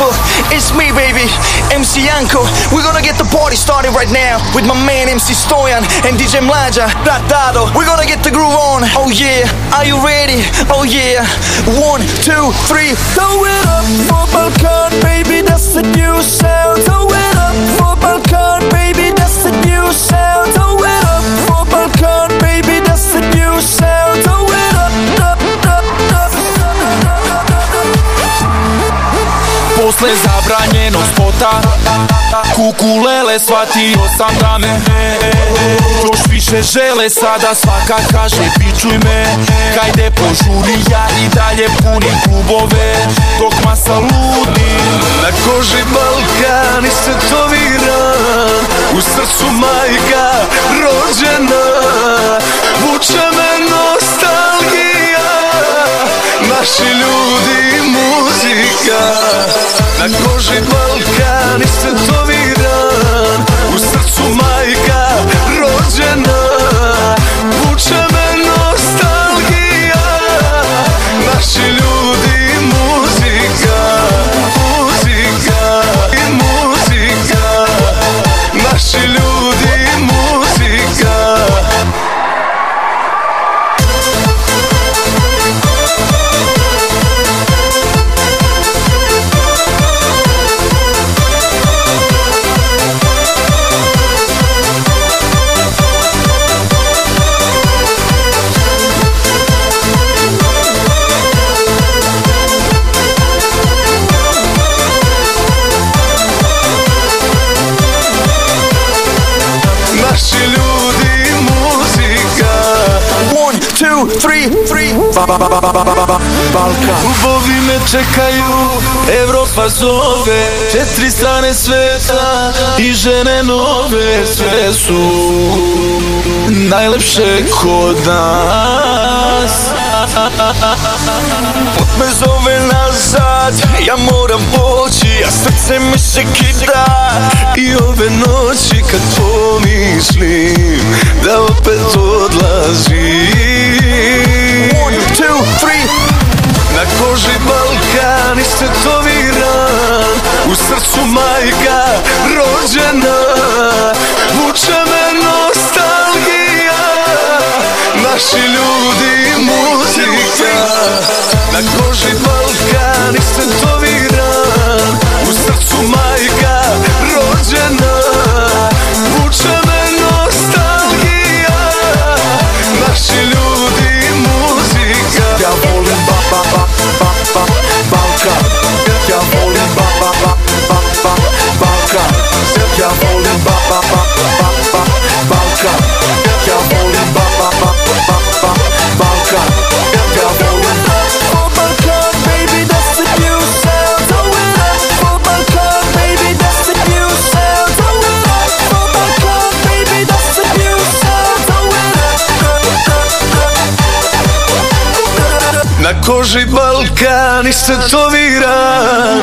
people, it's me baby, MC Yanko. We're gonna get the party started right now With my man MC Stoyan and DJ Mlađa Ratado We're gonna get the groove on, oh yeah. Are you ready? Oh yeah. One, two, three. Throw it up for Balkan baby, Posle zabranjenog spota Kukulele shvatio sam da me Još više žele. Sada svaka kaže Pičuj me. Kajde požuri ja i dalje punim klubove Dok masa ludi. Na koži Balkan i tetoviran U srcu majka rođena. Vuče me nostalgija Naši ljudi muzika Na koži Balkan i tetoviran two, three, three Balkan. Klubovi me čekaju, Evropa zove. Četiri strane sveta i žene nove Sve su najlepše kod nas. Put me zove nazad, ja moram poći A srce mi se kida. I ove noći kad pomislim Da opet odlazim tetoviran U srcu majka rođena. Vuče me nostalgija Naši ljudi muzika. Na koži Balkan i Na koži Balkan i tetoviran